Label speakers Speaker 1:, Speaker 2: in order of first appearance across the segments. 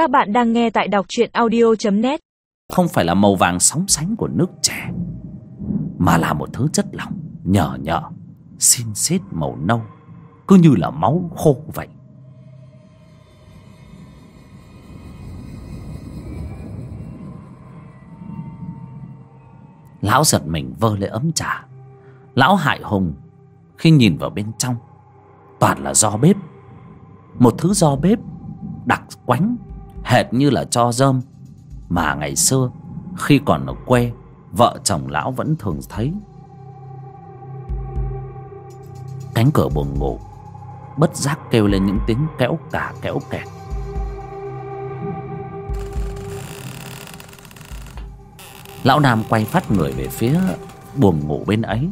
Speaker 1: Các bạn đang nghe tại đọc truyện audio.net
Speaker 2: Không phải là màu vàng sóng sánh của nước trẻ Mà là một thứ chất lỏng nhờ nhợ Xin xít màu nâu, Cứ như là máu khô vậy. Lão giật mình vơ lấy ấm trà. Lão hại hùng, Khi nhìn vào bên trong, Toàn là do bếp. Một thứ do bếp Đặc quánh Hệt như là cho rơm Mà ngày xưa, Khi còn ở quê, Vợ chồng lão vẫn thường thấy. Cánh cửa buồng ngủ, Bất giác kêu lên những tiếng kéo cả kéo kẹt. Lão Nam quay phát người về phía buồng ngủ bên ấy.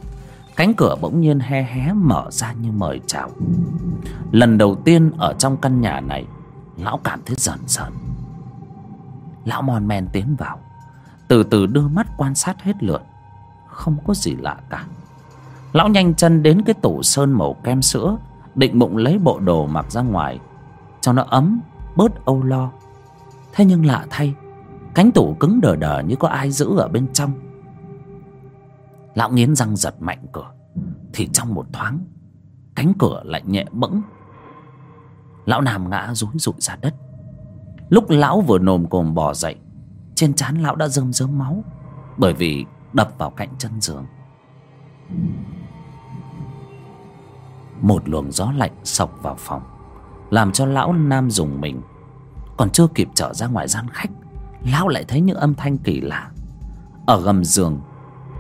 Speaker 2: Cánh cửa bỗng nhiên he hé mở ra như mời chào. Lần đầu tiên ở trong căn nhà này, Lão cảm thấy dần dần Lão mon men tiến vào. Từ từ đưa mắt quan sát hết lượt. Không có gì lạ cả. Lão nhanh chân đến cái tủ sơn màu kem sữa, Định bụng lấy bộ đồ mặc ra ngoài. Cho nó ấm, Bớt âu lo. Thế nhưng lạ thay, Cánh tủ cứng đờ đờ như có ai giữ ở bên trong. Lão nghiến răng giật mạnh cửa. Thì trong một thoáng, Cánh cửa lại nhẹ bẫng. Lão Nam ngã rúi rụi ra đất. Lúc lão vừa nồm cồm bò dậy, Trên trán lão đã rơm rớm máu, Bởi vì đập vào cạnh chân giường. Một luồng gió lạnh sộc vào phòng, Làm cho lão Nam dùng mình. Còn chưa kịp trở ra ngoài gian khách, Lão lại thấy những âm thanh kỳ lạ. Ở gầm giường,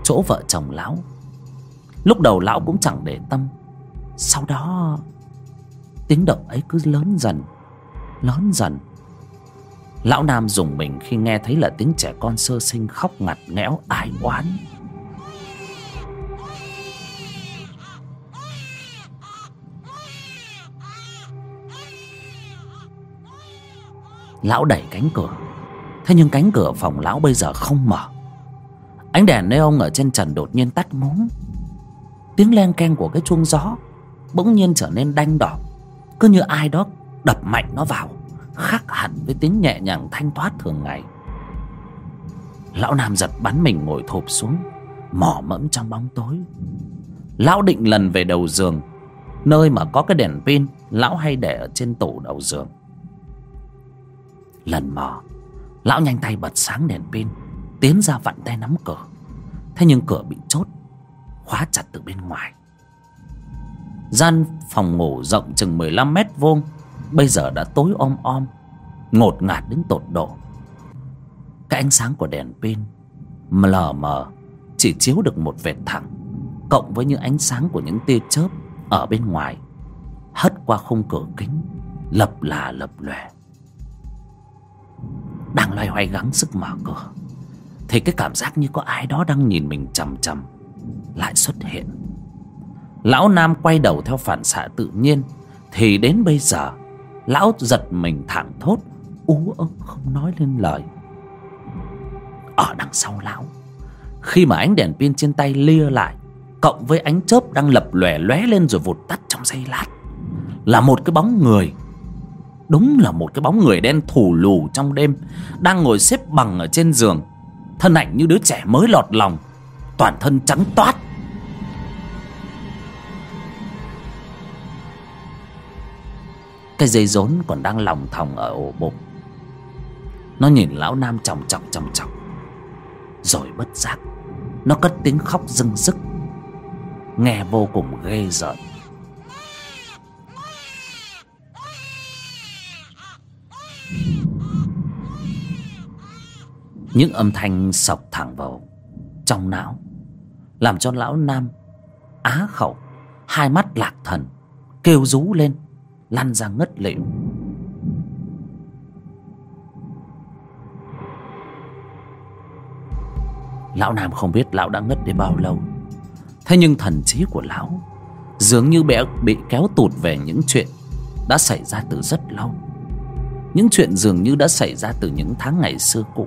Speaker 2: Chỗ vợ chồng lão. Lúc đầu lão cũng chẳng để tâm. Sau đó, Tiếng động ấy cứ lớn dần Lớn dần. Lão Nam dùng mình khi nghe thấy là tiếng trẻ con sơ sinh khóc ngặt nghẽo, ai oán. Lão đẩy cánh cửa. Thế nhưng cánh cửa phòng lão bây giờ không mở. Ánh đèn neon ở trên trần đột nhiên tắt ngúm. Tiếng len keng của cái chuông gió Bỗng nhiên trở nên đanh đỏ. Cứ như ai đó đập mạnh nó vào. Khác hẳn với tiếng nhẹ nhàng thanh thoát thường ngày. Lão Nam giật bắn mình ngồi thụp xuống, Mỏ mẫm trong bóng tối. Lão định lần về đầu giường, Nơi mà có cái đèn pin, Lão hay để ở trên tủ đầu giường. Lần mò, Lão nhanh tay bật sáng đèn pin, Tiến ra vặn tay nắm cửa. Thế nhưng cửa bị chốt, Khóa chặt từ bên ngoài. Gian phòng ngủ rộng chừng 15 mét vuông Bây giờ đã tối om om, Ngột ngạt đến tột độ. Cái ánh sáng của đèn pin Lờ mờ Chỉ chiếu được một vệt thẳng, Cộng với những ánh sáng của những tia chớp Ở bên ngoài, Hất qua khung cửa kính, Lập là lập lòe. Đang loay hoay gắng sức mở cửa, Thì cái cảm giác như có ai đó đang nhìn mình chằm chằm Lại xuất hiện. Lão Nam quay đầu theo phản xạ tự nhiên, Thì đến bây giờ Lão giật mình thẳng thốt. Ú, ớ, không nói lên lời. Ở đằng sau lão, Khi mà ánh đèn pin trên tay lia lại, Cộng với ánh chớp đang lập lòe lóe lên rồi vụt tắt trong giây lát, Là một cái bóng người. Đúng là một cái bóng người đen thù lù trong đêm, Đang ngồi xếp bằng ở trên giường, Thân ảnh như đứa trẻ mới lọt lòng, Toàn thân trắng toát. Cái dây rốn còn đang lòng thòng ở ổ bụng. Nó nhìn lão nam chòng chọc chòng chọc. Rồi bất giác, Nó cất tiếng khóc rưng rức. Nghe vô cùng ghê rợn. Những âm thanh sọc thẳng vào Trong não, Làm cho lão nam Á khẩu, Hai mắt lạc thần, Kêu rú lên lăn ra ngất lịm. Lão nam không biết lão đã ngất đến bao lâu. Thế nhưng thần trí của lão dường như bé bị kéo tụt về những chuyện đã xảy ra từ rất lâu. Những chuyện dường như đã xảy ra từ những tháng ngày xưa cũ.